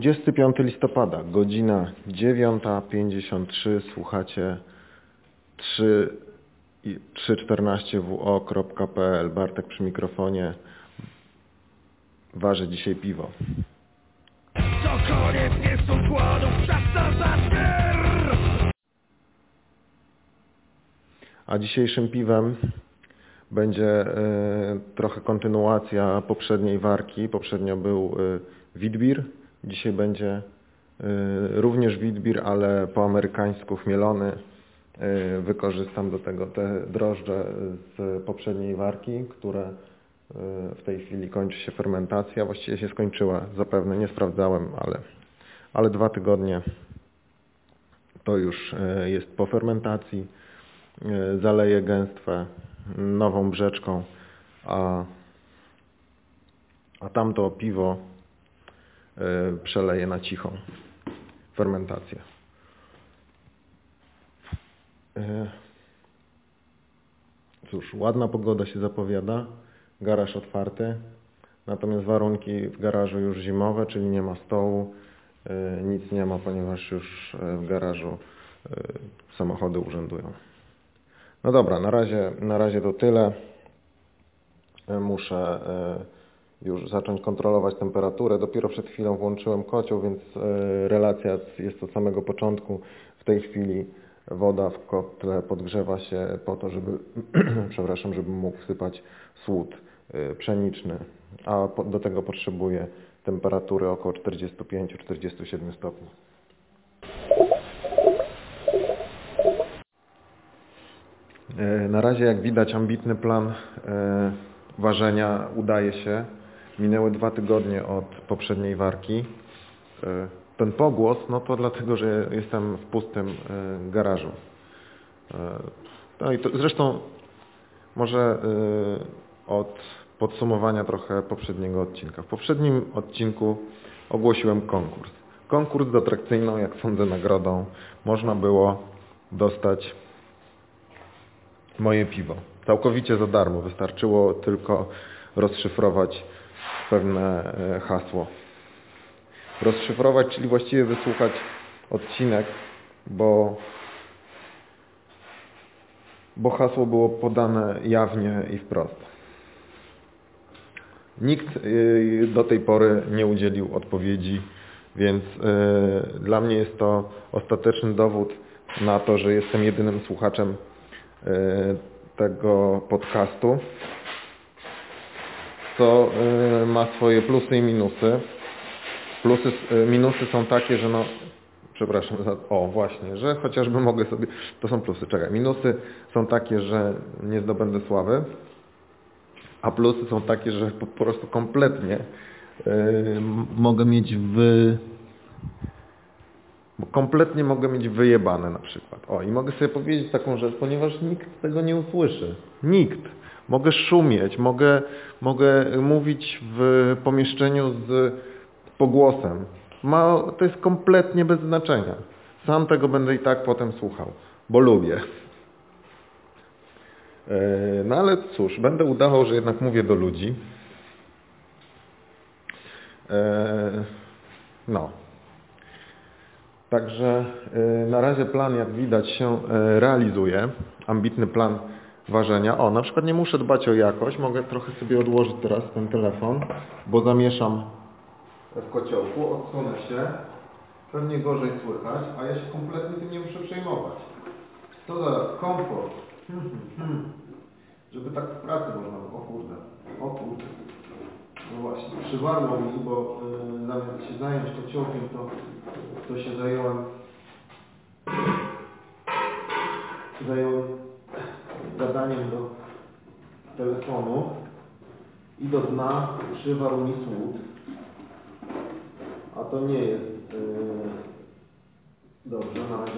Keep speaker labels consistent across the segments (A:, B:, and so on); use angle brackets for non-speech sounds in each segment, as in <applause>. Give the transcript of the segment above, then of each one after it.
A: 25 listopada, godzina 9.53, słuchacie 314wo.pl, Bartek przy mikrofonie, waży dzisiaj piwo.
B: To koniec nie są kładów, czas na zaśmier!
A: A dzisiejszym piwem będzie e, trochę kontynuacja poprzedniej warki. Poprzednio był Witbier, dzisiaj będzie e, również Witbier, ale po amerykańsku chmielony. E, wykorzystam do tego te drożdże z poprzedniej warki, które e, w tej chwili kończy się fermentacja. Właściwie się skończyła zapewne, nie sprawdzałem, ale, ale dwa tygodnie to już jest po fermentacji. Zaleję gęstwę nową brzeczką, a, a tamto piwo e, przeleję na cichą fermentację. E, Cóż, ładna pogoda się zapowiada, garaż otwarty, natomiast warunki w garażu już zimowe, czyli nie ma stołu, e, nic nie ma, ponieważ już w garażu samochody urzędują. No dobra, na razie, na razie to tyle. Muszę już zacząć kontrolować temperaturę. Dopiero przed chwilą włączyłem kocioł, więc e, relacja jest od samego początku. W tej chwili woda w kotle podgrzewa się po to, żeby, <clears throat> przepraszam, żeby mógł wsypać słód e, pszeniczny, a do tego potrzebuję temperatury około 45-47 stopni. E, Na razie, jak widać, ambitny plan ważenia udaje się. Minęły dwa tygodnie od poprzedniej warki. E, Ten pogłos, no to dlatego, że jestem w pustym e, garażu. E, No i to, zresztą może od podsumowania trochę poprzedniego odcinka. W poprzednim odcinku ogłosiłem konkurs. Konkurs z atrakcyjną, jak sądzę, nagrodą. Można było dostać moje piwo. Całkowicie za darmo. Wystarczyło tylko rozszyfrować pewne e, hasło. Rozszyfrować, czyli właściwie wysłuchać odcinek, bo, bo hasło było podane jawnie i wprost. Nikt y, do tej pory nie udzielił odpowiedzi, więc y, dla mnie jest to ostateczny dowód na to, że jestem jedynym słuchaczem tego podcastu, co y, ma swoje plusy i minusy. Plusy, y, minusy są takie, że no, przepraszam, za, o właśnie, że chociażby <laughs> mogę sobie, to są plusy, czekaj, minusy są takie, że nie zdobędę sławy, a plusy są takie, że po, prostu kompletnie y, m- mogę mieć wy... Bo kompletnie mogę mieć wyjebane na przykład. O, i mogę sobie powiedzieć taką rzecz, ponieważ nikt tego nie usłyszy. Nikt. Mogę szumieć, mogę, mogę mówić w pomieszczeniu z pogłosem. Ma, to jest kompletnie bez znaczenia. Sam tego będę i tak potem słuchał, bo lubię. E, No ale cóż, będę udawał, że jednak mówię do ludzi. E, No. Także e, na razie plan, jak widać, się e, realizuje. Ambitny plan ważenia. O, na przykład nie muszę dbać o jakość. Mogę trochę sobie odłożyć teraz ten telefon, bo zamieszam w kociołku. Odsunę się. Pewnie gorzej słychać, a ja się kompletnie tym nie muszę przejmować. Co za komfort. Hmm, hmm, hmm. Żeby tak w pracy można było. O kurde. O kurde. Właśnie, przywarło mi, bo y, zamiast się zająć kociołkiem, to, to się zająłem zająłem gadaniem do telefonu i do dna przywarł mi słud. A to nie jest y, dobrze, na razie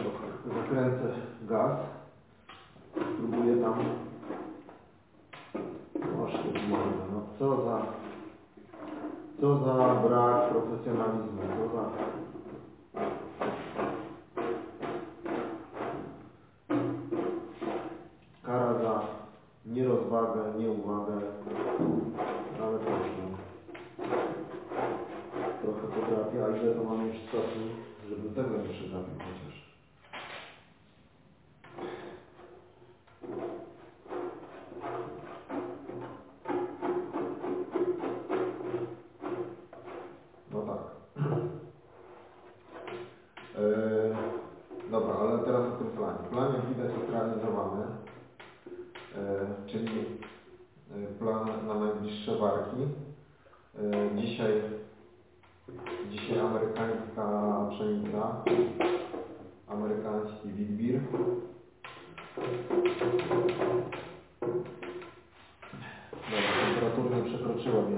A: zakręcę gaz. Spróbuję tam Oż no co za co za brak profesjonalizmu, co za kara za nierozwagę, nieuwagę, ale no. trochę potrafię warki, a ile to mamy już stopni, żeby tego nie przegapił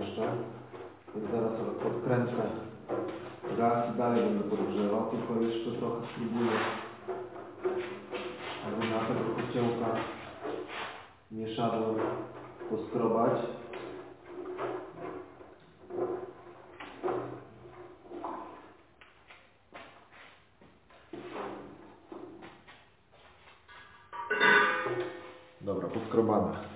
A: jeszcze, więc zaraz odkręcę gaz i dalej będę podgrzewał, tylko jeszcze trochę spróbuję aby na tego kociołka mieszadłem poskrobać. Dobra, poskrobane.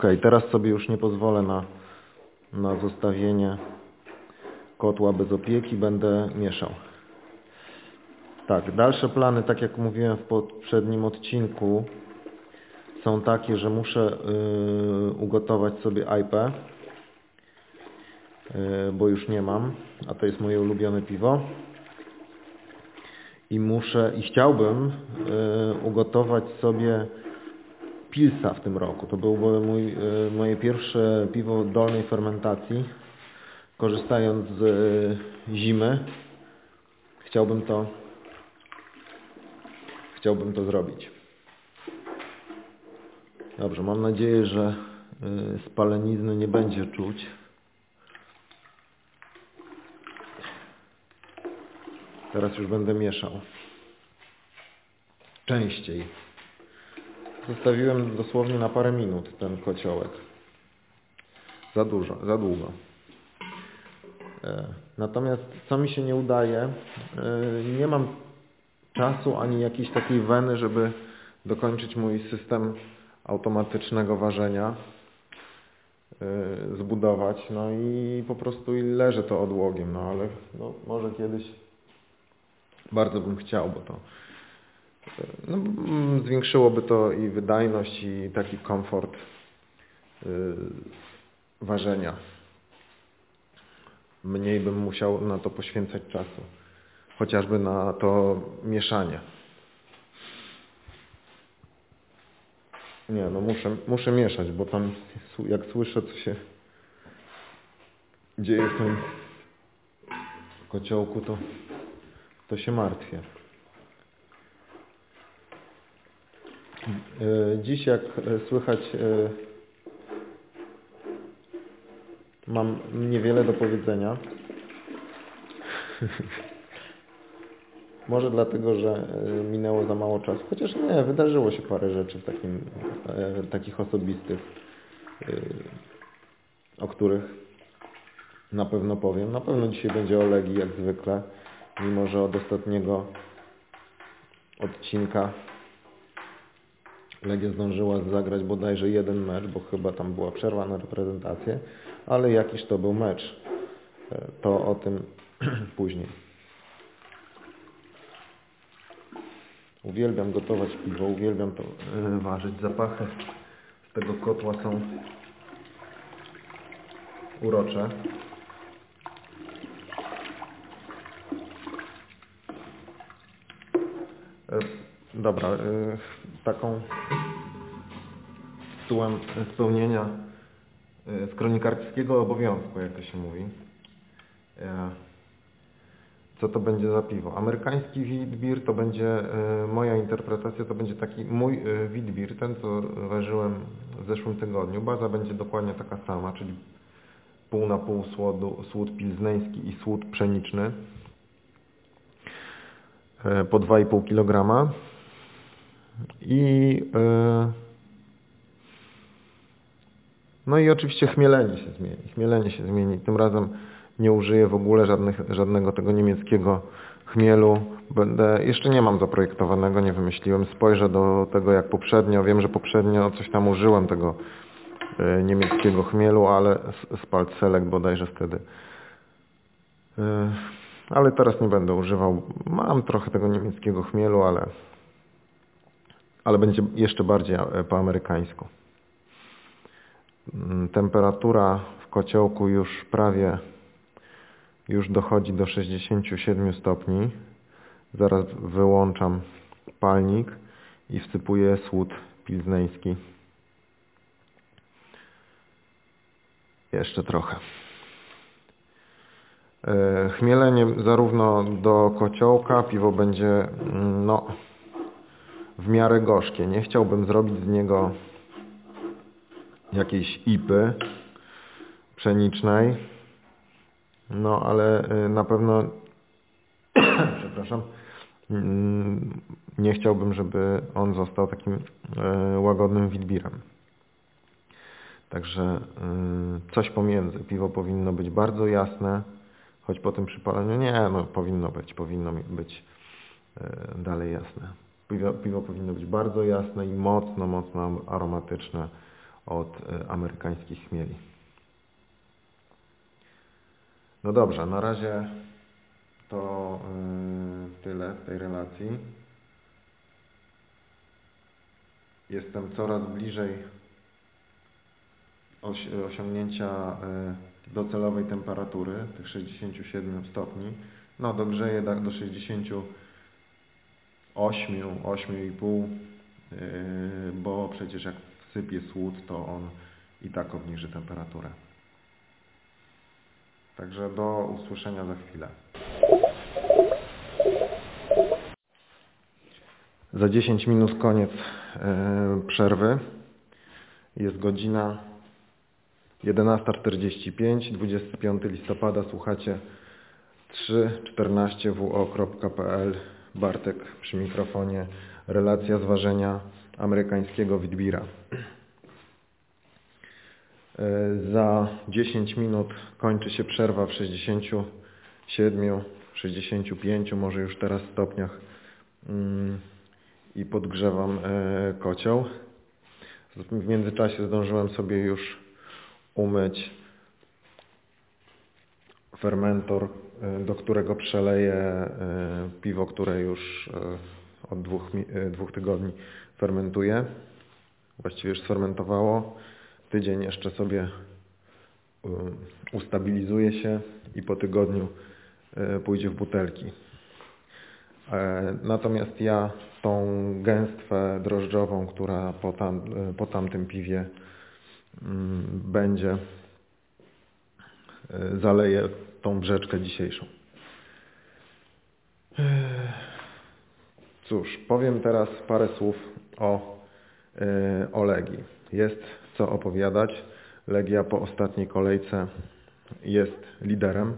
A: Ok, teraz sobie już nie pozwolę na, na zostawienie kotła bez opieki, będę mieszał. Tak, dalsze plany, tak jak mówiłem w poprzednim odcinku, są takie, że muszę yy, ugotować sobie IP, yy, bo już nie mam, a to jest moje ulubione piwo. I muszę, i chciałbym yy, ugotować sobie Pilsa w tym roku. To było mój, e, moje pierwsze piwo dolnej fermentacji. Korzystając z e, zimy, chciałbym to, chciałbym to zrobić. Dobrze, mam nadzieję, że e, spalenizny nie będzie czuć. Teraz już będę mieszał. Częściej. Zostawiłem dosłownie na parę minut ten kociołek. Za dużo, za długo. Natomiast co mi się nie udaje, nie mam czasu ani jakiejś takiej weny, żeby dokończyć mój system automatycznego ważenia, zbudować. No i po prostu leży to odłogiem, no ale no, może kiedyś bardzo bym chciał, bo to no, zwiększyłoby to i wydajność i taki komfort yy, ważenia. Mniej bym musiał na to poświęcać czasu. Chociażby na to mieszanie. Nie, no muszę, muszę mieszać, bo tam jak słyszę, co się dzieje w tym kociołku, to, to się martwię. Dziś, jak słychać, mam niewiele do powiedzenia. <laughs> Może dlatego, że minęło za mało czasu. Chociaż nie, wydarzyło się parę rzeczy w takim, takich osobistych, o których na pewno powiem. Na pewno dzisiaj będzie o Legii, jak zwykle, mimo że od ostatniego odcinka Legia zdążyła zagrać bodajże jeden mecz, bo chyba tam była przerwa na reprezentację, ale jakiś to był mecz. To o tym <clears throat> później. Uwielbiam gotować piwo, uwielbiam to ważyć. Zapachy z tego kotła są urocze. Dobra, taką tytułem spełnienia z kronikarskiego obowiązku, jak to się mówi. Co to będzie za piwo? Amerykański witbir to będzie, moja interpretacja to będzie taki mój witbir, ten co ważyłem w zeszłym tygodniu. Baza będzie dokładnie taka sama, czyli pół na pół słodu, słód pilzneński i słód pszeniczny po 2,5 kg. I no i oczywiście chmielenie się zmieni. Chmielenie się zmieni. Tym razem nie użyję w ogóle żadnych, żadnego tego niemieckiego chmielu. Będę, jeszcze nie mam zaprojektowanego, nie wymyśliłem. Spojrzę do tego jak poprzednio. Wiem, że poprzednio coś tam użyłem tego e, niemieckiego chmielu, ale z, z Palt Select bodajże wtedy. E, ale teraz nie będę używał. Mam trochę tego niemieckiego chmielu, ale, ale będzie jeszcze bardziej e, po amerykańsku. Mm, temperatura w kociołku już prawie już dochodzi do 67 stopni. Zaraz wyłączam palnik i wsypuję słód pilzneński. Jeszcze trochę. E, chmielenie zarówno do kociołka, piwo będzie mm, no, w miarę gorzkie. Nie chciałbym zrobić z niego jakiejś ipy pszenicznej, no ale y, na pewno <clears throat> przepraszam mm, nie chciałbym, żeby on został takim y, łagodnym witbirem. Także y, coś pomiędzy. Piwo powinno być bardzo jasne, choć po tym przypaleniu nie, no powinno być, powinno być dalej jasne. Piwo, powinno być bardzo jasne i mocno, mocno aromatyczne od amerykańskich chmieli. No dobrze, na razie to yy, tyle w tej relacji. Jestem coraz bliżej osiągnięcia yy, docelowej temperatury, tych 67 stopni. No dogrzeję do 68, 8,5, yy, bo przecież jak wsypie słód, to on i tak obniży temperaturę. Także do usłyszenia za chwilę. Za 10 minut koniec e, przerwy. Jest godzina 11.45, 25 listopada. Słuchacie 314wo.pl Bartek przy mikrofonie. Relacja zważenia amerykańskiego Witbira. E, za 10 minut kończy się przerwa w 67, 65, może już teraz stopniach mm, i podgrzewam e, kocioł. W międzyczasie zdążyłem sobie już umyć fermentor, e, do którego przeleję piwo, które już od dwóch, dwóch tygodni fermentuje. Właściwie już sfermentowało tydzień jeszcze sobie ustabilizuje się i po tygodniu e, pójdzie w butelki. E, natomiast ja tą gęstwę drożdżową, która po, tam, e, po tamtym piwie mm, będzie, zaleję tą brzeczkę dzisiejszą. Cóż, powiem teraz parę słów o, o Legii. Jest co opowiadać. Legia po ostatniej kolejce jest liderem.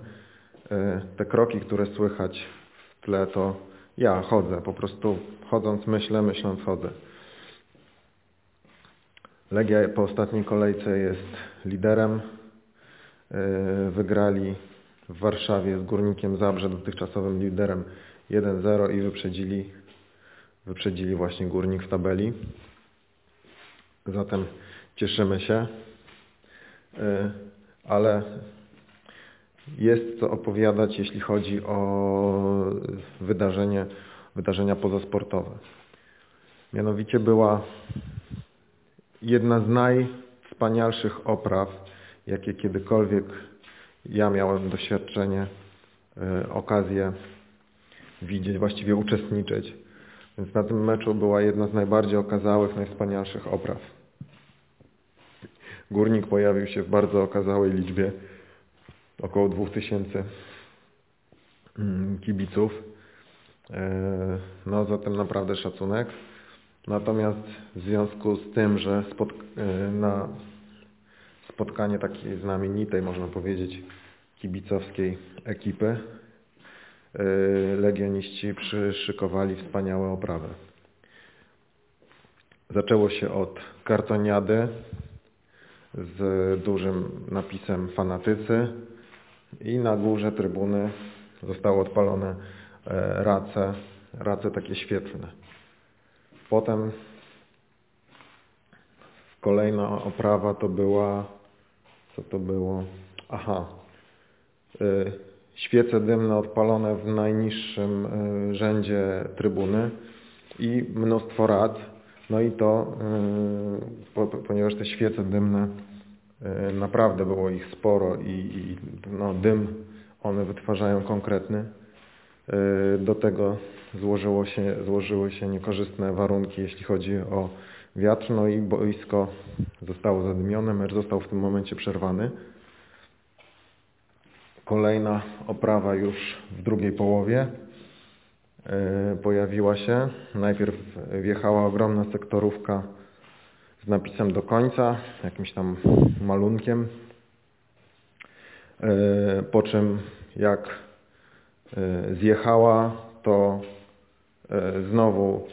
A: E, te kroki, które słychać w tle, to ja chodzę. Po prostu chodząc myślę, myśląc chodzę. Legia po ostatniej kolejce jest liderem. E, wygrali w Warszawie z Górnikiem Zabrze, dotychczasowym liderem 1-0 i wyprzedzili, wyprzedzili właśnie Górnik w tabeli. Zatem cieszymy się, e, ale jest co opowiadać, jeśli chodzi o wydarzenie, wydarzenia pozasportowe. Mianowicie była jedna z najwspanialszych opraw, jakie kiedykolwiek ja miałem doświadczenie, e, okazję widzieć, właściwie uczestniczyć. Więc na tym meczu była jedna z najbardziej okazałych, najwspanialszych opraw. Górnik pojawił się w bardzo okazałej liczbie, około 2000 mm, kibiców. E, no zatem naprawdę szacunek. Natomiast w związku z tym, że e, na spotkanie takiej znamienitej, można powiedzieć, kibicowskiej ekipy, e, legioniści przyszykowali wspaniałe oprawy. Zaczęło się od kartoniady, z dużym napisem fanatycy. i na górze trybuny zostały odpalone e, race, race takie świetlne. Potem kolejna oprawa to była, co to było? Aha, y, świece dymne odpalone w najniższym y, rzędzie trybuny i mnóstwo rad. No i to, y, ponieważ te świece dymne naprawdę było ich sporo i, i no, dym one wytwarzają konkretny. Do tego złożyło się, złożyły się niekorzystne warunki, jeśli chodzi o wiatr, no i boisko zostało zadymione, mecz został w tym momencie przerwany. Kolejna oprawa już w drugiej połowie e, pojawiła się. Najpierw wjechała ogromna sektorówka z napisem do końca, jakimś tam malunkiem, e, po czym jak e, zjechała, to znowu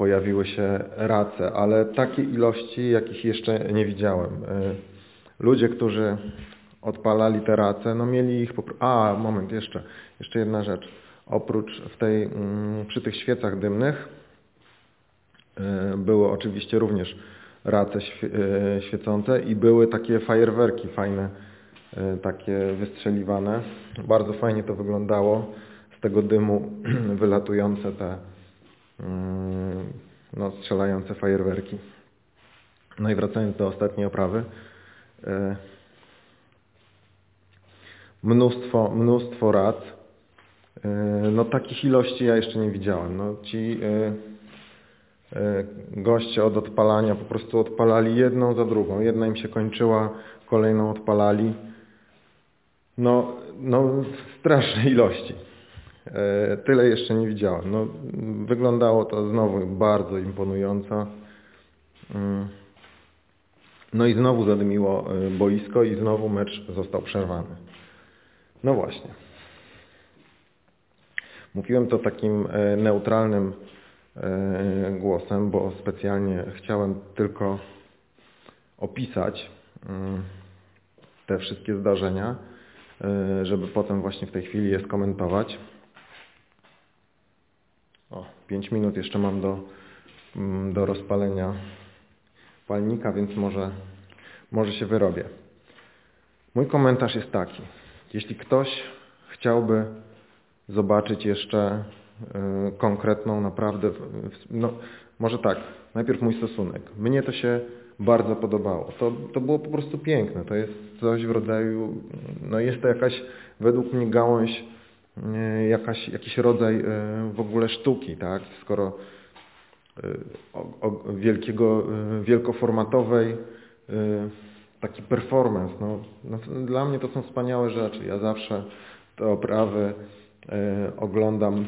A: pojawiły się race, ale takiej ilości, jakich jeszcze nie widziałem. Ludzie, którzy odpalali te race, no mieli ich po A, moment, jeszcze, jeszcze jedna rzecz. Oprócz w tej, mm, przy tych świecach dymnych e, były oczywiście również race e, świecące i były takie fajerwerki fajne, e, takie wystrzeliwane. Bardzo fajnie to wyglądało. Z tego dymu <clears throat> wylatujące te no, strzelające fajerwerki. No i wracając do ostatniej oprawy mnóstwo, mnóstwo rad. E, no takich ilości ja jeszcze nie widziałem. No, ci e, e, goście od odpalania po prostu odpalali jedną za drugą. Jedna im się kończyła, kolejną odpalali. No, no straszne ilości. Tyle jeszcze nie widziałem. No, wyglądało to znowu bardzo imponująco. Mm. No i znowu zadymiło boisko i znowu mecz został przerwany. No właśnie. Mówiłem to takim e, neutralnym e, głosem, bo specjalnie chciałem tylko opisać mm, te wszystkie zdarzenia, e, żeby potem właśnie w tej chwili je skomentować. O, 5 minut jeszcze mam do, mm, do rozpalenia palnika, więc może, może się wyrobię. Mój komentarz jest taki. Jeśli ktoś chciałby zobaczyć jeszcze y, konkretną, naprawdę, no może tak, najpierw mój stosunek. Mnie to się bardzo podobało. To, to było po prostu piękne. To jest coś w rodzaju, no jest to jakaś, według mnie gałąź, jakaś, jakiś rodzaj y, w ogóle sztuki, tak? Skoro o, o wielkiego, wielkoformatowej taki performance. No, no, dla mnie to są wspaniałe rzeczy. Ja zawsze te oprawy oglądam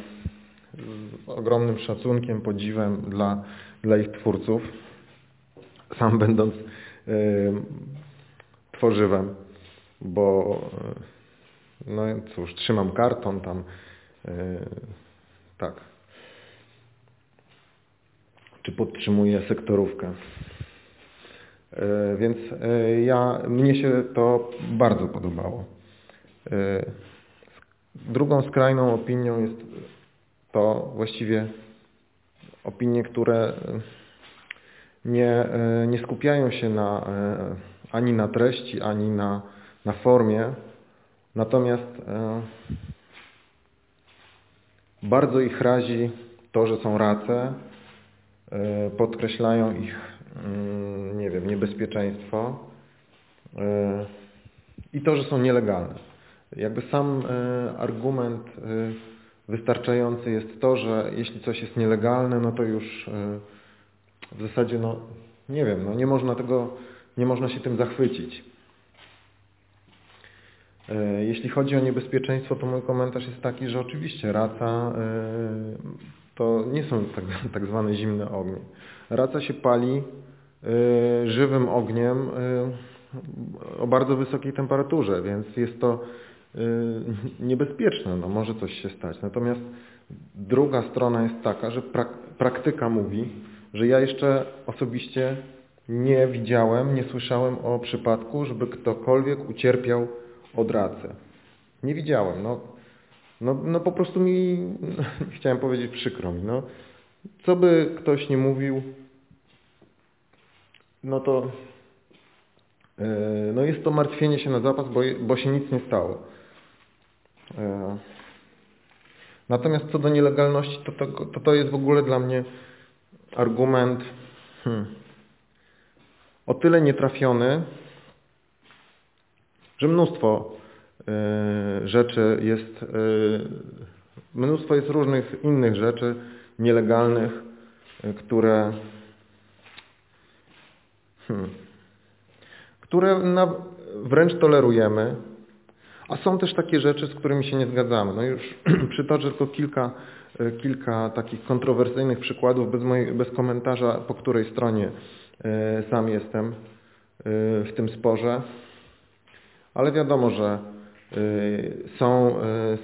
A: z ogromnym szacunkiem, podziwem dla, dla ich twórców. Sam będąc tworzywem, bo no cóż, trzymam karton tam, tak, czy podtrzymuję sektorówkę. E, więc e, ja, mnie się to bardzo podobało. E, drugą skrajną opinią jest to właściwie opinie, które nie, nie skupiają się na, ani na treści, ani na, na formie, natomiast bardzo ich razi to, że są race, podkreślają ich Mm, nie wiem, niebezpieczeństwo e, i to, że są nielegalne. Jakby sam e, argument e, wystarczający jest to, że jeśli coś jest nielegalne, no to już w zasadzie, no nie wiem, no nie można tego, nie można się tym zachwycić. Jeśli chodzi o niebezpieczeństwo, to mój komentarz jest taki, że oczywiście raca to nie są tak, <laughs> tak zwane zimne ognie. Raca się pali y, żywym ogniem o bardzo wysokiej temperaturze, więc jest to niebezpieczne, no może coś się stać. Natomiast druga strona jest taka, że prak praktyka mówi, że ja jeszcze osobiście nie widziałem, nie słyszałem o przypadku, żeby ktokolwiek ucierpiał od racy. Nie widziałem. No, no, no po prostu mi, <laughs> chciałem powiedzieć przykro mi. No, co by ktoś nie mówił, no to yy, no jest to martwienie się na zapas, bo, bo się nic nie stało. Yy. Natomiast co do nielegalności, to to, to, to jest w ogóle dla mnie argument hmm, o tyle nietrafiony, że mnóstwo y, rzeczy jest, y, mnóstwo jest różnych innych rzeczy nielegalnych, y, które hmm, które na, wręcz tolerujemy, a są też takie rzeczy, z którymi się nie zgadzamy. No już <clears throat> przytoczę tylko kilka, kilka takich kontrowersyjnych przykładów bez, mojej, bez komentarza, po której stronie sam jestem w tym sporze. Ale wiadomo, że są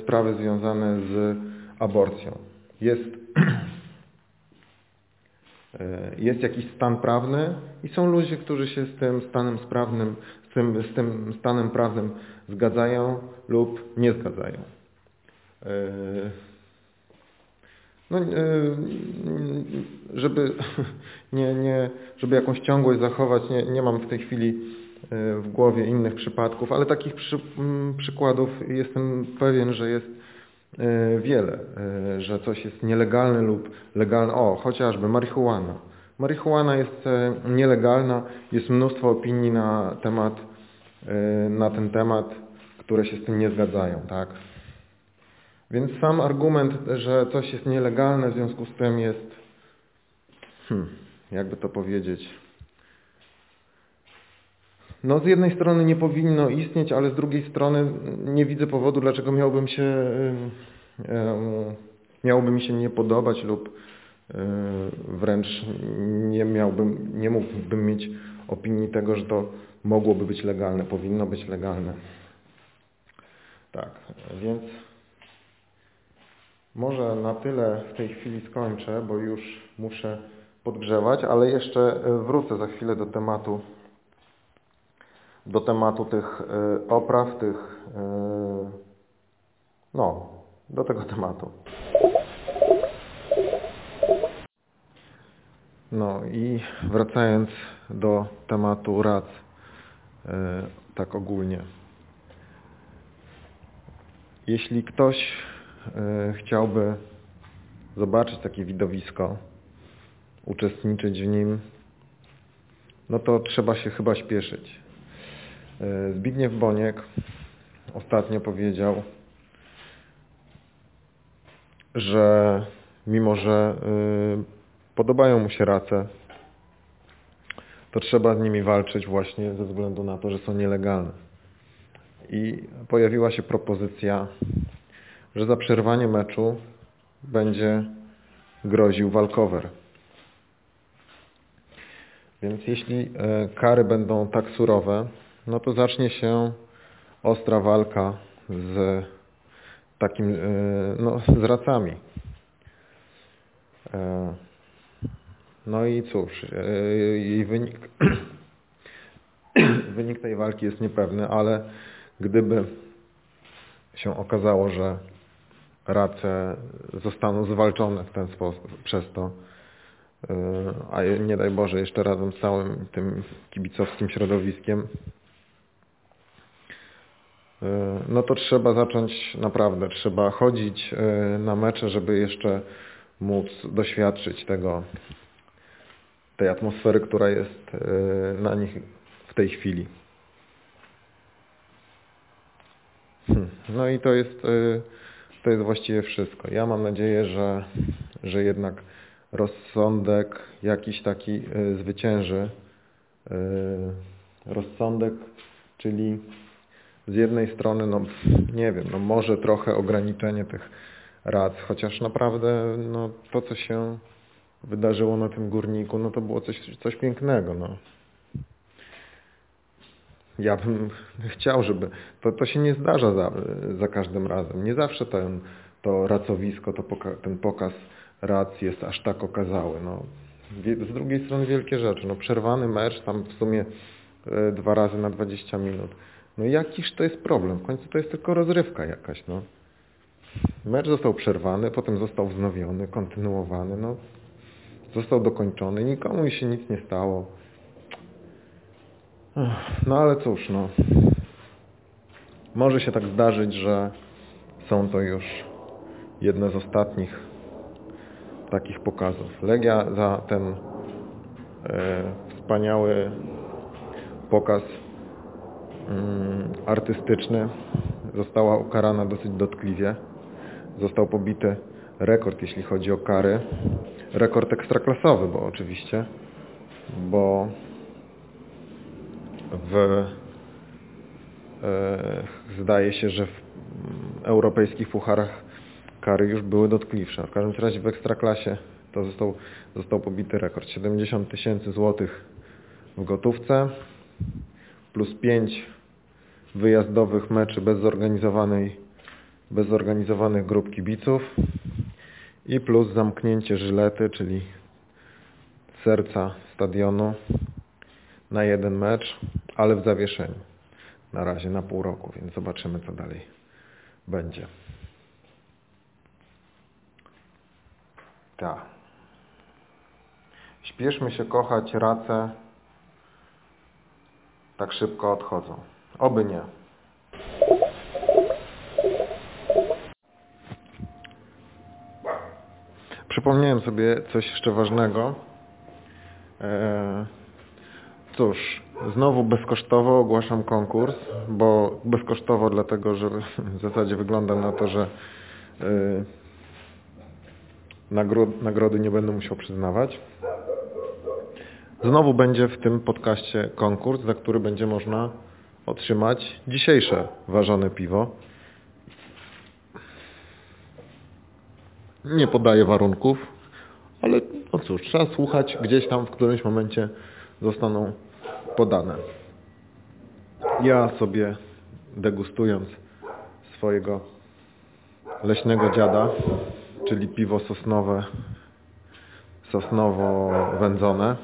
A: sprawy związane z aborcją. Jest, <clears throat> jest jakiś stan prawny i są ludzie, którzy się z tym stanem sprawnym, z tym, z tym stanem prawnym zgadzają lub nie zgadzają. No, żeby, <laughs> nie, nie, żeby jakąś ciągłość zachować, nie, nie mam w tej chwili w głowie innych przypadków, ale takich przy, przykładów jestem pewien, że jest wiele, że coś jest nielegalne lub legalne. O, chociażby marihuana. Marihuana jest nielegalna, jest mnóstwo opinii na temat, na ten temat, które się z tym nie zgadzają, tak? Więc sam argument, że coś jest nielegalne w związku z tym jest, hmm, jakby to powiedzieć, no z jednej strony nie powinno istnieć, ale z drugiej strony nie widzę powodu, dlaczego miałbym się, miałoby mi się nie podobać lub wręcz nie miałbym, nie mógłbym mieć opinii tego, że to mogłoby być legalne, powinno być legalne. Tak, więc może na tyle w tej chwili skończę, bo już muszę podgrzewać, ale jeszcze wrócę za chwilę do tematu do tematu tych opraw, tych no, do tego <laughs> tematu. No i wracając do tematu rad, tak ogólnie. Jeśli ktoś chciałby zobaczyć takie widowisko, uczestniczyć w nim, no to trzeba się chyba śpieszyć. Zbigniew Boniek ostatnio powiedział, że mimo, że podobają mu się race, to trzeba z nimi walczyć właśnie ze względu na to, że są nielegalne. I pojawiła się propozycja, że za przerwanie meczu będzie groził walkover. Więc jeśli kary będą tak surowe, no to zacznie się ostra walka z takim, no, z racami. No i cóż, jej wynik, <clears throat> wynik tej walki jest niepewny, ale gdyby się okazało, że race zostaną zwalczone w ten sposób, przez to, a nie daj Boże jeszcze razem z całym tym kibicowskim środowiskiem, no to trzeba zacząć naprawdę, trzeba chodzić na mecze, żeby jeszcze móc doświadczyć tego, tej atmosfery, która jest na nich w tej chwili. Hmm. No i to jest, to jest właściwie wszystko. Ja mam nadzieję, że, że jednak rozsądek jakiś taki zwycięży. Rozsądek, czyli z jednej strony, no nie wiem, no może trochę ograniczenie tych rad, chociaż naprawdę no, to, co się wydarzyło na tym górniku, no to było coś, coś pięknego. No. Ja bym <laughs> chciał, żeby... To, to się nie zdarza za, za każdym razem. Nie zawsze ten, to racowisko, to poka ten pokaz rac jest aż tak okazały. No. Z drugiej strony wielkie rzeczy. No, przerwany mecz, tam w sumie dwa razy na 20 minut. No jakiż to jest problem? W końcu to jest tylko rozrywka jakaś, no. Mecz został przerwany, potem został wznowiony, kontynuowany, no. Został dokończony, nikomu się nic nie stało. No ale cóż, no. Może się tak zdarzyć, że są to już jedne z ostatnich takich pokazów. Legia za ten e, wspaniały pokaz artystyczny została ukarana dosyć dotkliwie. Został pobity rekord, jeśli chodzi o kary. Rekord ekstraklasowy, bo oczywiście, bo w e, zdaje się, że w europejskich pucharach kary już były dotkliwsze. W każdym razie w Ekstraklasie to został, został pobity rekord. 70 tysięcy złotych w gotówce plus 5 wyjazdowych meczy bez zorganizowanej, bez zorganizowanych grup kibiców i plus zamknięcie żylety, czyli serca stadionu na jeden mecz, ale w zawieszeniu. Na razie na pół roku, więc zobaczymy co dalej będzie. Tak. Śpieszmy się kochać, race tak szybko odchodzą. Oby nie. Przypomniałem sobie coś jeszcze ważnego. Eee, cóż, znowu bezkosztowo ogłaszam konkurs, bo bezkosztowo dlatego, że <laughs> w zasadzie wygląda na to, że nagród, nagrody nie będę musiał przyznawać. Znowu będzie w tym podcaście konkurs, za który będzie można otrzymać dzisiejsze ważone piwo. Nie podaję warunków, ale no cóż, trzeba słuchać, gdzieś tam w którymś momencie zostaną podane. Ja sobie degustując swojego leśnego dziada, czyli piwo sosnowe, sosnowo wędzone,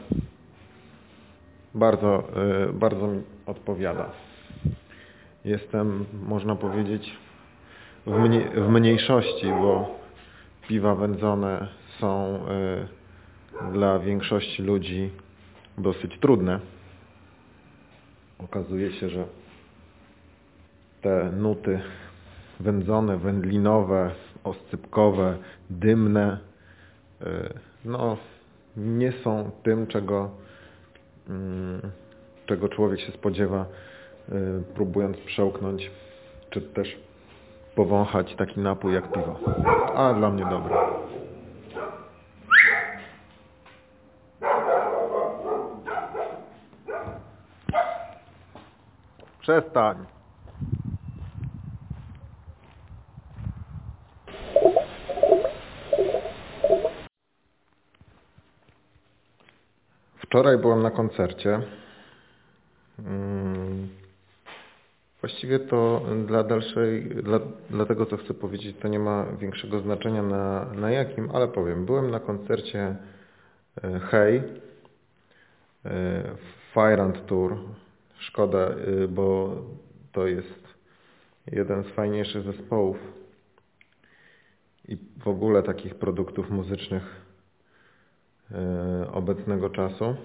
A: bardzo, y, bardzo mi odpowiada. Jestem, można powiedzieć, w, w mniejszości, bo piwa wędzone są y, dla większości ludzi dosyć trudne. Okazuje się, że te nuty wędzone, wędlinowe, oscypkowe, dymne, y, no nie są tym, czego, mm, czego człowiek się spodziewa, y, próbując przełknąć, czy też powąchać taki napój jak piwo. A dla mnie dobre. Przestań. Wczoraj byłem na koncercie. Właściwie to dla dalszej, dla, dla tego co chcę powiedzieć, to nie ma większego znaczenia na, na jakim, ale powiem. Byłem na koncercie e, Hej, e, Fire and Tour. Szkoda, e, bo to jest jeden z fajniejszych zespołów i w ogóle takich produktów muzycznych obecnego czasu,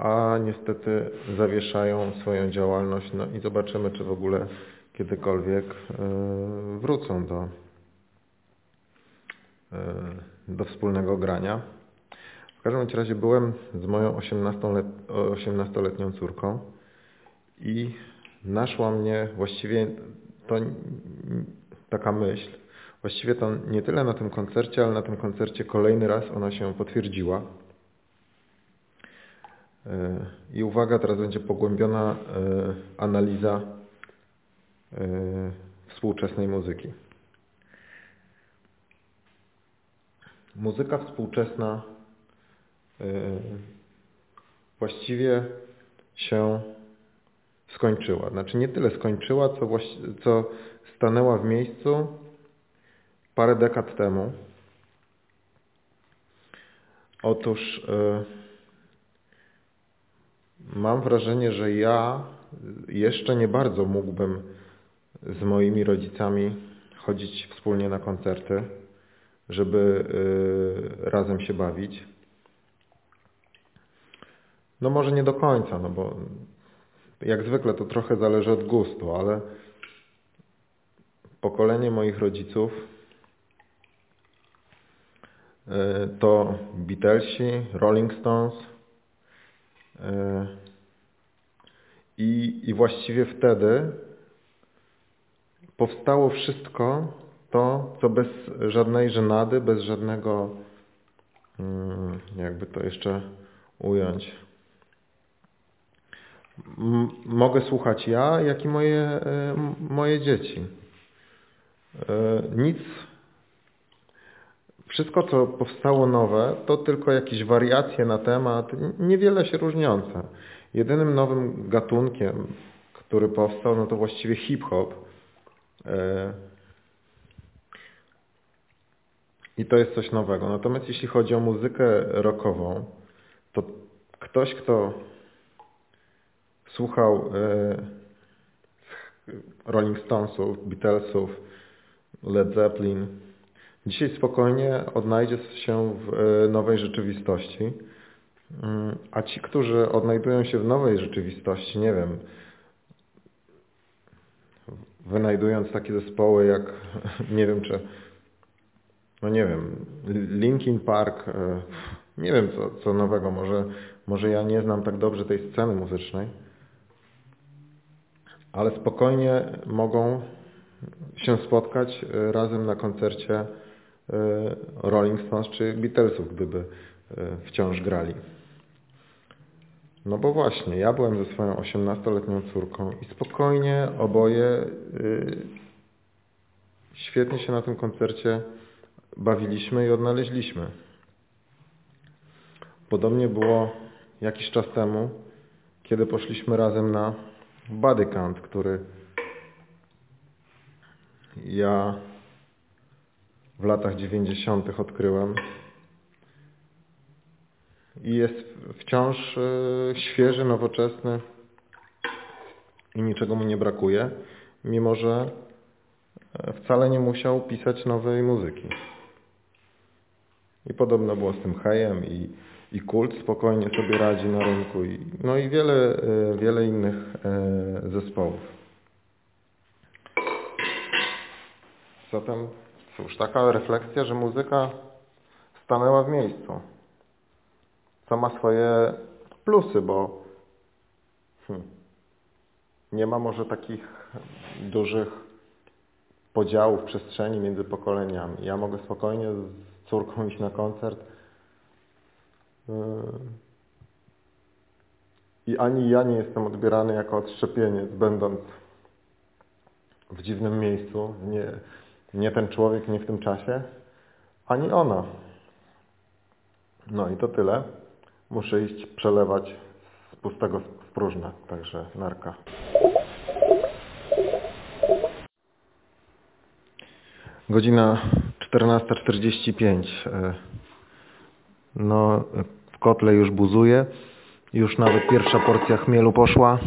A: a niestety zawieszają swoją działalność no i zobaczymy, czy w ogóle kiedykolwiek e, wrócą do, e, do wspólnego grania. W każdym razie byłem z moją 18-letnią córką i naszła mnie właściwie to taka myśl, Właściwie to nie tyle na tym koncercie, ale na tym koncercie kolejny raz ona się potwierdziła. E, I uwaga, teraz będzie pogłębiona e, analiza e, współczesnej muzyki. Muzyka współczesna właściwie się skończyła. Znaczy nie tyle skończyła, co, co stanęła w miejscu parę dekad temu. Otóż yy, mam wrażenie, że ja jeszcze nie bardzo mógłbym z moimi rodzicami chodzić wspólnie na koncerty, żeby y, razem się bawić. No może nie do końca, no bo jak zwykle to trochę zależy od gustu, ale pokolenie moich rodziców y, to Beatlesi, Rolling Stones i, i właściwie wtedy powstało wszystko to, co bez żadnej żenady, bez żadnego, mm, jakby to jeszcze ująć, mogę słuchać ja, jak i moje, e, moje dzieci. E, nic, wszystko co powstało nowe, to tylko jakieś wariacje na temat, niewiele się różniące. Jedynym nowym gatunkiem, który powstał, no to właściwie hip-hop. E, I to jest coś nowego. Natomiast jeśli chodzi o muzykę rockową, to ktoś, kto słuchał e, Rolling Stonesów, Beatlesów, Led Zeppelin, dzisiaj spokojnie odnajdzie się w e, nowej rzeczywistości. Mm, a ci, którzy odnajdują się w nowej rzeczywistości, nie wiem, wynajdując takie zespoły jak, <laughs> nie wiem czy, no nie wiem, Linkin Park, e, nie wiem co, co nowego, może, może ja nie znam tak dobrze tej sceny muzycznej, ale spokojnie mogą się spotkać e, razem na koncercie Rolling Stones czy Beatlesów, gdyby wciąż grali. No bo właśnie, ja byłem ze swoją 18-letnią córką i spokojnie oboje yy, świetnie się na tym koncercie bawiliśmy i odnaleźliśmy. Podobnie było jakiś czas temu, kiedy poszliśmy razem na Body który ja w latach 90. odkryłem i jest wciąż e, świeży, nowoczesny i niczego mu nie brakuje, mimo że e, wcale nie musiał pisać nowej muzyki. I podobno było z tym Hejem i, i Kult spokojnie sobie radzi na rynku i, no i wiele, e, wiele innych zespołów. Zatem cóż, taka refleksja, że muzyka stanęła w miejscu to ma swoje plusy, bo hmm, nie ma może takich dużych podziałów przestrzeni między pokoleniami. Ja mogę spokojnie z córką iść na koncert yy, i ani ja nie jestem odbierany jako odszczepieniec, będąc w dziwnym miejscu, nie, nie ten człowiek, nie w tym czasie, ani ona. No i to tyle. Muszę iść przelewać z pustego w próżne, także narka. Godzina 14.45. E, no, w kotle już buzuje. Już nawet pierwsza porcja chmielu poszła.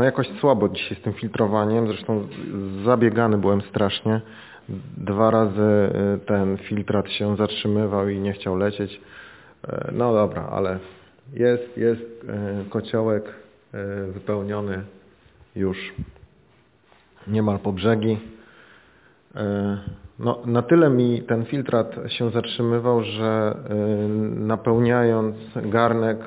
A: No jakoś słabo dzisiaj z tym filtrowaniem. Zresztą zabiegany byłem strasznie. Dwa razy y, ten filtrat się zatrzymywał i nie chciał lecieć. E, no dobra, ale jest, jest e, kociołek wypełniony już niemal po brzegi. No, na tyle mi ten filtrat się zatrzymywał, że napełniając garnek,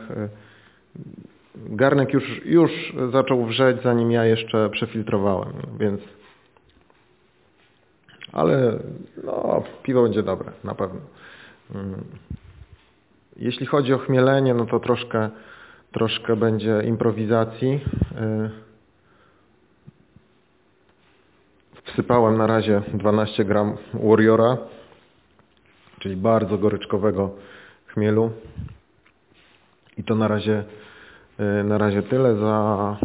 A: garnek już, już zaczął wrzeć, zanim ja jeszcze przefiltrowałem, więc ale no, piwo będzie dobre, na pewno. Mm. Jeśli chodzi o chmielenie, no to troszkę, troszkę będzie improwizacji. Y, wsypałem na razie 12 gram Warriora, czyli bardzo goryczkowego chmielu. I to na razie, na razie tyle. Za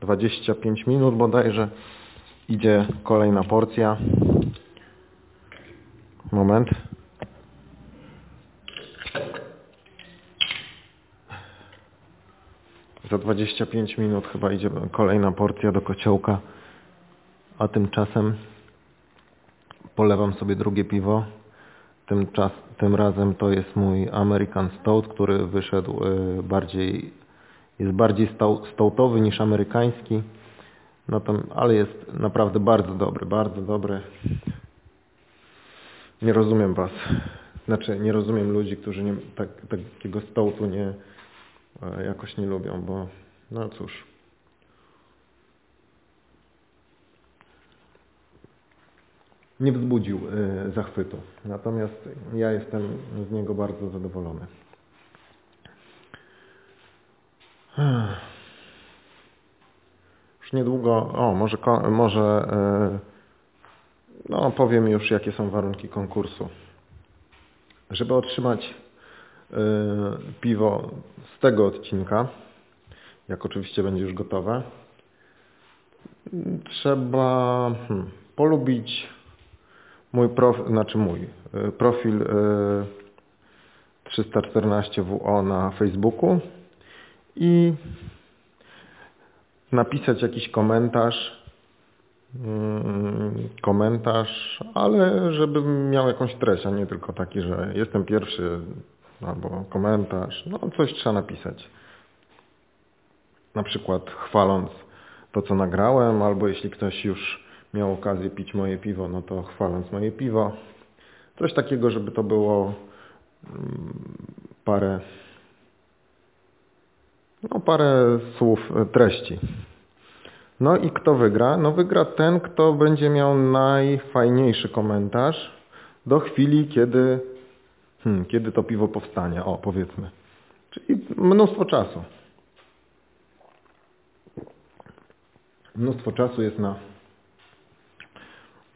A: <laughs> 25 minut bodajże Idzie kolejna porcja. Moment. Za 25 minut chyba idzie kolejna porcja do kociołka, a tymczasem polewam sobie drugie piwo. Tym, czas, tym razem to jest mój American Stout, który wyszedł y, bardziej, jest bardziej stoutowy niż amerykański, no to, ale jest naprawdę bardzo dobry, bardzo dobry. Nie rozumiem Was. Znaczy, nie rozumiem ludzi, którzy nie, tak, takiego stoutu nie, e, jakoś nie lubią, bo no cóż. Nie wzbudził y, zachwytu. Natomiast ja jestem z niego bardzo zadowolony. Już niedługo, o może, może y, no, powiem już jakie są warunki konkursu. Żeby otrzymać y, piwo z tego odcinka, jak oczywiście będzie już gotowe, trzeba hmm, polubić mój profil, znaczy mój y, profil 314WO na Facebooku i napisać jakiś komentarz Mm, komentarz, ale żeby miał jakąś treść, a nie tylko taki, że jestem pierwszy albo komentarz. No coś trzeba napisać. Na przykład chwaląc to, co nagrałem, albo jeśli ktoś już miał okazję pić moje piwo, no to chwaląc moje piwo. Coś takiego, żeby to było mm, parę no parę słów treści. No i kto wygra? No wygra ten, kto będzie miał najfajniejszy komentarz do chwili, kiedy, hmm, kiedy to piwo powstanie. O, powiedzmy. Czyli mnóstwo czasu. Mnóstwo czasu jest na,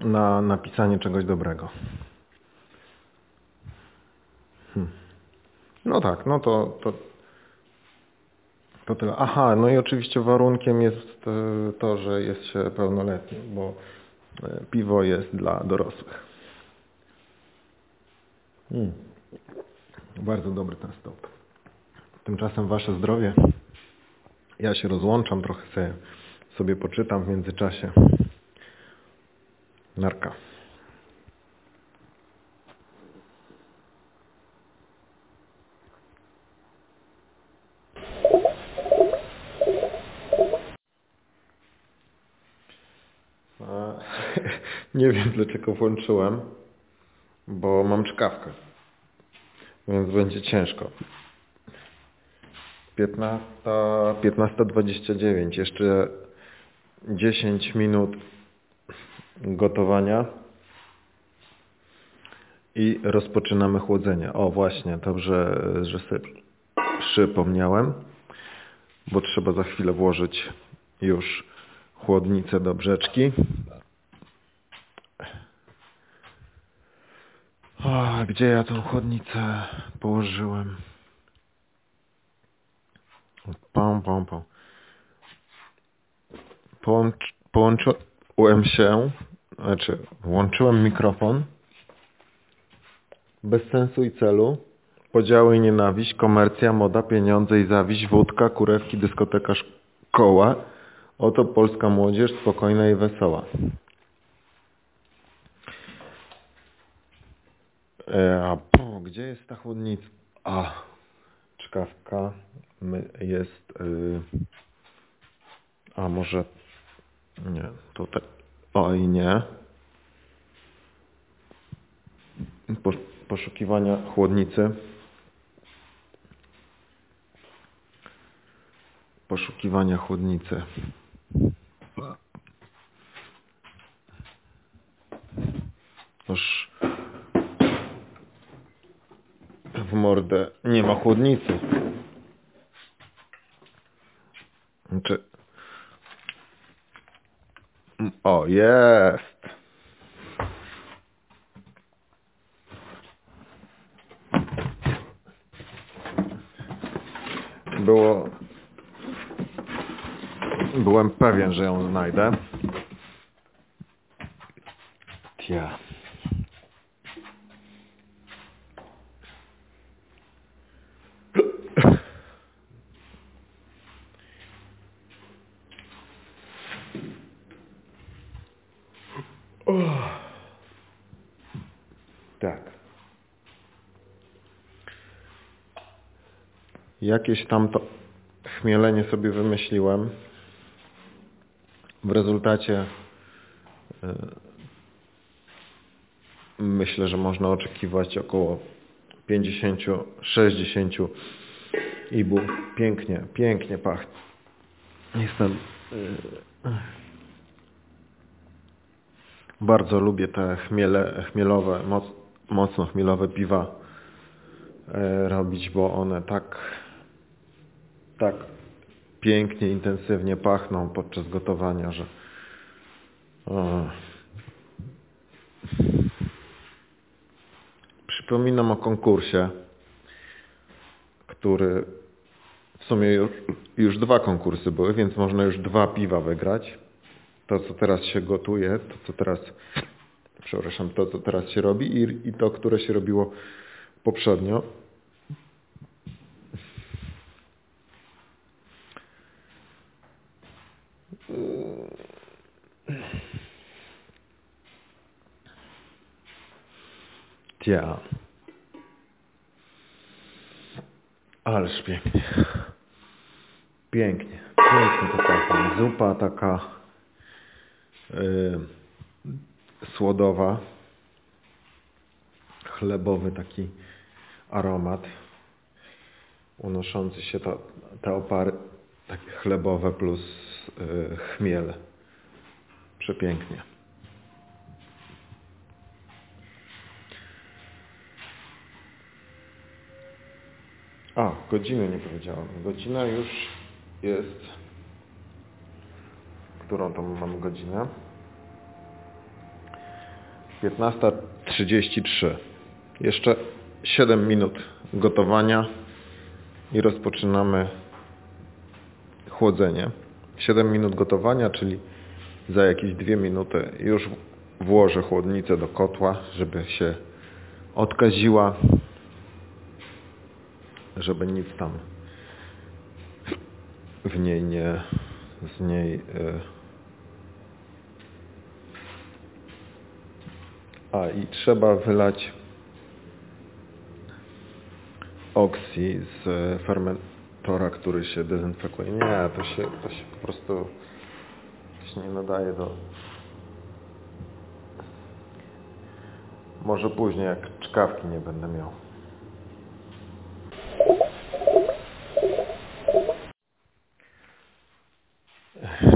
A: na napisanie czegoś dobrego. Hmm. No tak, no to, to to tyle. Aha, no i oczywiście warunkiem jest e, to, że jest się pełnoletnim, bo e, piwo jest dla dorosłych. Mm. Bardzo dobry ten stop. Tymczasem wasze zdrowie. Ja się rozłączam, trochę sobie, sobie poczytam w międzyczasie. Narka. <laughs> Nie wiem dlaczego włączyłem, bo mam czkawkę. Więc będzie ciężko. 15.29. 15, Jeszcze 10 minut gotowania. I rozpoczynamy chłodzenie. O właśnie, dobrze, że sobie przypomniałem, bo trzeba za chwilę włożyć już chłodnicę do brzeczki. O, gdzie ja tą chłodnicę położyłem? Pam, pam. Połącz, połączyłem się, znaczy włączyłem mikrofon bez sensu i celu. Podziały i nienawiść, komercja, moda, pieniądze i zawiść, wódka, kurewki, dyskoteka, szkoła. Oto polska młodzież spokojna i wesoła. E, a po, gdzie jest ta chłodnica? A, czkawka jest... Yy, a może... Nie, tutaj... Oj, nie. Po, poszukiwania chłodnicy. Poszukiwania chłodnicy. Już w mordę. Nie ma chłodnicy. Znaczy... O, jest! Było... Byłem pewien, że ją znajdę. Tia. Jakieś tam to chmielenie sobie wymyśliłem. W rezultacie yy, myślę, że można oczekiwać około 50-60 ibu. Pięknie, pięknie pachnie. Jestem... Yy, bardzo lubię te chmiele, chmielowe, moc, mocno chmielowe piwa e, robić, bo one tak, tak pięknie, intensywnie pachną podczas gotowania, że o. Przypominam o konkursie, który w sumie już, już dwa konkursy były, więc można już dwa piwa wygrać to, co teraz się gotuje, to, co teraz, przepraszam, to, co teraz się robi i, i to, które się robiło poprzednio. Tia. Ależ pięknie. Pięknie. Pięknie to pachnie. Zupa taka Y, słodowa, chlebowy taki aromat unoszący się to, te opary takie chlebowe plus yy, chmiel. Przepięknie. A, godziny nie powiedziałem. Godzina już jest którą to mam godzinę? 15.33. Jeszcze 7 minut gotowania i rozpoczynamy chłodzenie. 7 minut gotowania, czyli za jakieś 2 minuty już włożę chłodnicę do kotła, żeby się odkaziła, żeby nic tam w niej nie z niej yy, A i trzeba wylać oksy z fermentora, który się dezynfekuje. Nie, to się, to się po prostu się nie nadaje do... Może później, jak czkawki nie będę miał.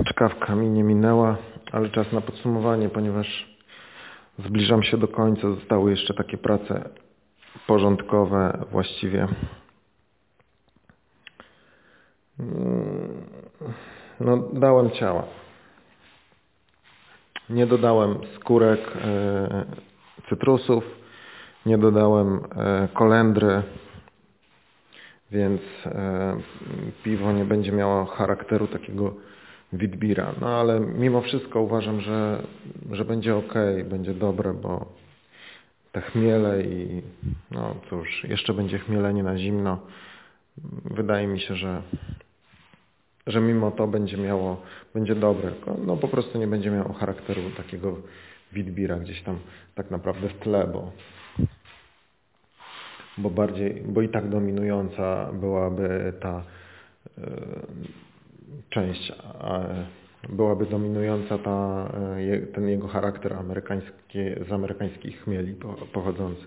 A: Czkawka mi nie minęła, ale czas na podsumowanie, ponieważ Zbliżam się do końca. Zostały jeszcze takie prace porządkowe właściwie. No, dałem ciała. Nie dodałem skórek e, cytrusów, nie dodałem e, kolendry, więc e, piwo nie będzie miało charakteru takiego Witbira. No ale mimo wszystko uważam, że, że będzie ok, będzie dobre, bo te chmiele i no cóż, jeszcze będzie chmielenie na zimno. Wydaje mi się, że, że mimo to będzie miało, będzie dobre. No po prostu nie będzie miało charakteru takiego Witbira gdzieś tam tak naprawdę w tle, bo bo bardziej, bo i tak dominująca byłaby ta część byłaby dominująca ta, e, ten jego charakter amerykański, z amerykańskich chmieli pochodzący.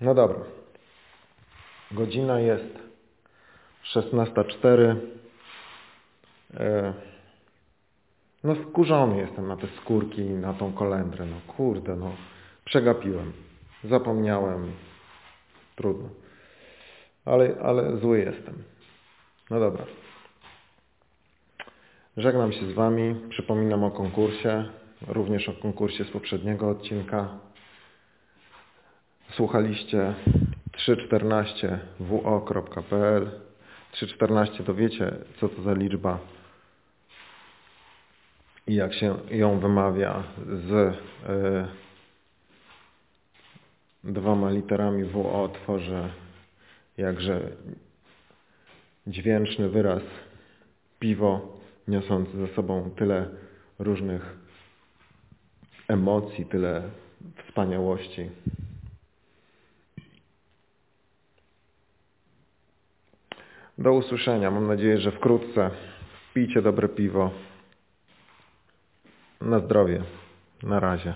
A: No dobra. Godzina jest 16.04. E, no skurzony jestem na te skórki i na tą kolendrę. No kurde, no przegapiłem. Zapomniałem. Trudno. Ale, ale zły jestem. No dobra. Żegnam się z Wami. Przypominam o konkursie, również o konkursie z poprzedniego odcinka. Słuchaliście 314wo.pl 314 to wiecie, co to za liczba i jak się ją wymawia z y, dwoma literami WO tworzy jakże dźwięczny wyraz piwo niosący ze sobą tyle różnych emocji, tyle wspaniałości. Do usłyszenia. Mam nadzieję, że wkrótce. Pijcie dobre piwo. Na zdrowie. Na razie.